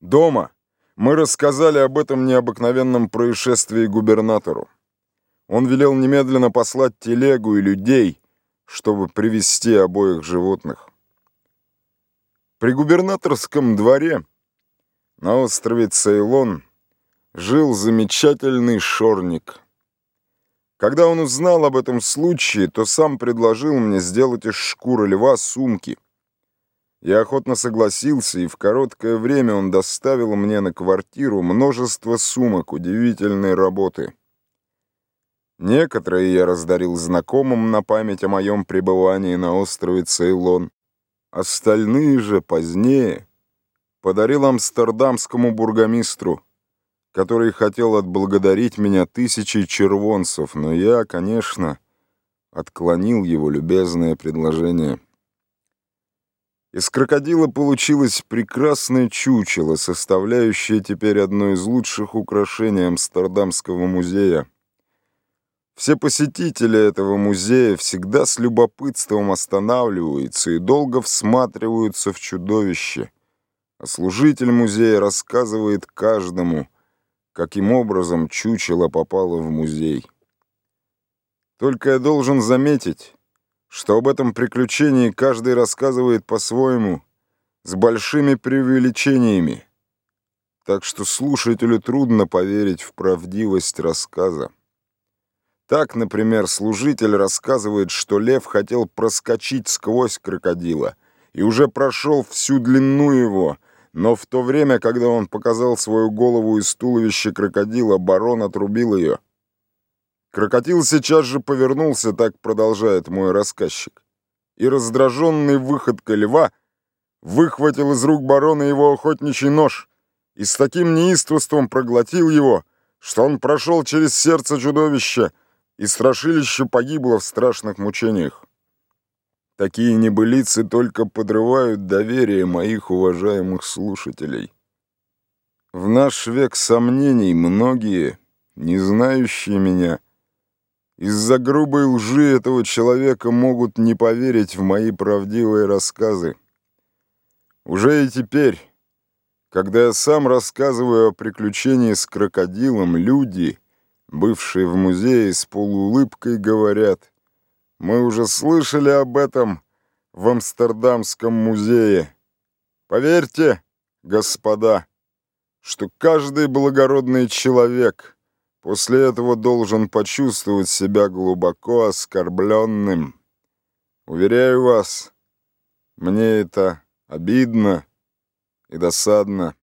Дома мы рассказали об этом необыкновенном происшествии губернатору. Он велел немедленно послать телегу и людей, чтобы привести обоих животных. При губернаторском дворе на острове Цейлон жил замечательный шорник. Когда он узнал об этом случае, то сам предложил мне сделать из шкуры льва сумки — я охотно согласился, и в короткое время он доставил мне на квартиру множество сумок удивительной работы. Некоторые я раздарил знакомым на память о моем пребывании на острове Цейлон. Остальные же позднее подарил амстердамскому бургомистру, который хотел отблагодарить меня тысячей червонцев, но я, конечно, отклонил его любезное предложение. Из крокодила получилось прекрасное чучело, составляющее теперь одно из лучших украшений Амстердамского музея. Все посетители этого музея всегда с любопытством останавливаются и долго всматриваются в чудовище, а служитель музея рассказывает каждому, каким образом чучело попало в музей. Только я должен заметить, что об этом приключении каждый рассказывает по-своему, с большими преувеличениями, так что слушателю трудно поверить в правдивость рассказа. Так, например, служитель рассказывает, что лев хотел проскочить сквозь крокодила и уже прошел всю длину его, но в то время, когда он показал свою голову из туловища крокодила, барон отрубил ее — Крокодил сейчас же повернулся, так продолжает мой рассказчик, и раздраженный выходкой льва выхватил из рук барона его охотничий нож и с таким неистовством проглотил его, что он прошел через сердце чудовища, и страшилище погибло в страшных мучениях. Такие небылицы только подрывают доверие моих уважаемых слушателей. В наш век сомнений многие, не знающие меня, — из-за грубой лжи этого человека могут не поверить в мои правдивые рассказы. Уже и теперь, когда я сам рассказываю о приключении с крокодилом, люди, бывшие в музее, с полуулыбкой говорят, «Мы уже слышали об этом в Амстердамском музее. Поверьте, господа, что каждый благородный человек — После этого должен почувствовать себя глубоко оскорбленным. Уверяю вас, мне это обидно и досадно.